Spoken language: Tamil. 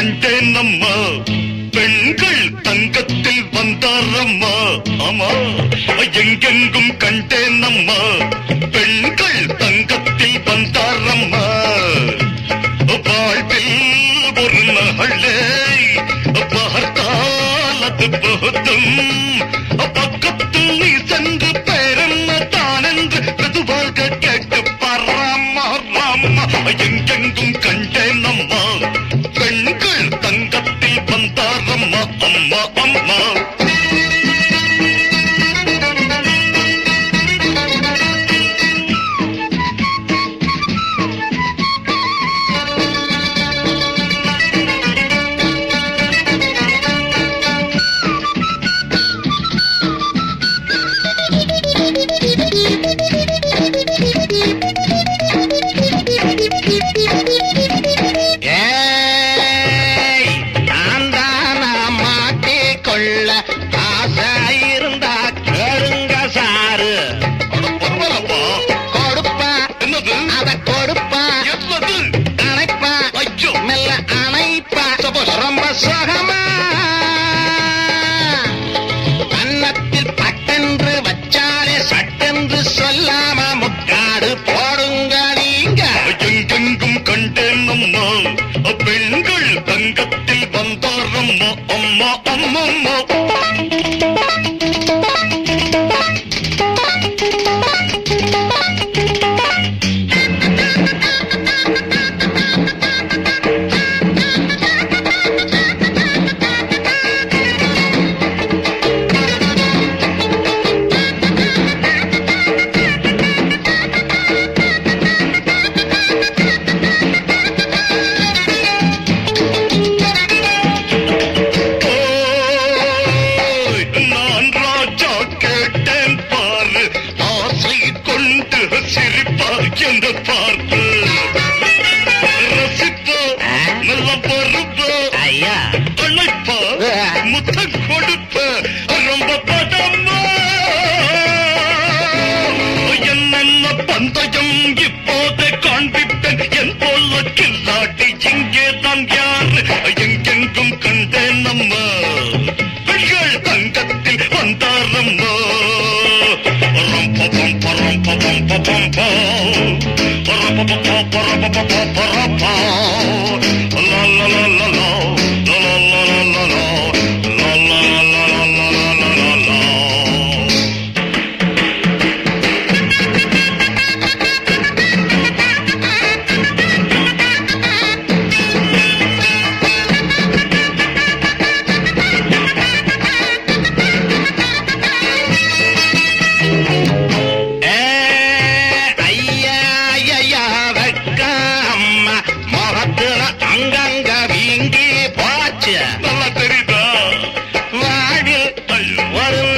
கண்டேன் அம்மா பெண்கள் தங்கத்தில் வந்தாரம்மா. ஆமா எங்கெங்கும் கண்டேன் அம்மா பெண்கள் தங்கத்தில் வந்தாரம்மா. வாழ்வில் ஒரு மகளே பார்த்தால் அது போதும். பக்கத்தில் நீ சென்று பெரும தானென்று மெதுவாக கேட்டு பரமா அம்மா அம்மா வந்தாரம்மா அம்மா அம்மா அம்மா ஓய், என்று பார்த்து ரசிப்போ நல்ல பொறுப்போ அழைப்ப முத்தம் கொடுப்ப ரொம்ப பதமா என்னென்ன பந்தயம் இப்போது காண்பிப்பேன். என் போல கில்லாட்டி இங்கே தான் யார்? எங்கெங்கும் கண்டேன் அம்மா. பெண்கள் தங்கத்தில் வந்தாரம்மா Bababa bababa bababa. What